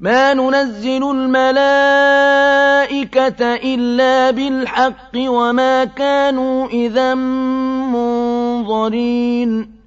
مَا نُنَزِّلُ الْمَلَائِكَةَ إِلَّا بِالْحَقِّ وَمَا كَانُوا إِذًا مُّنظَرِينَ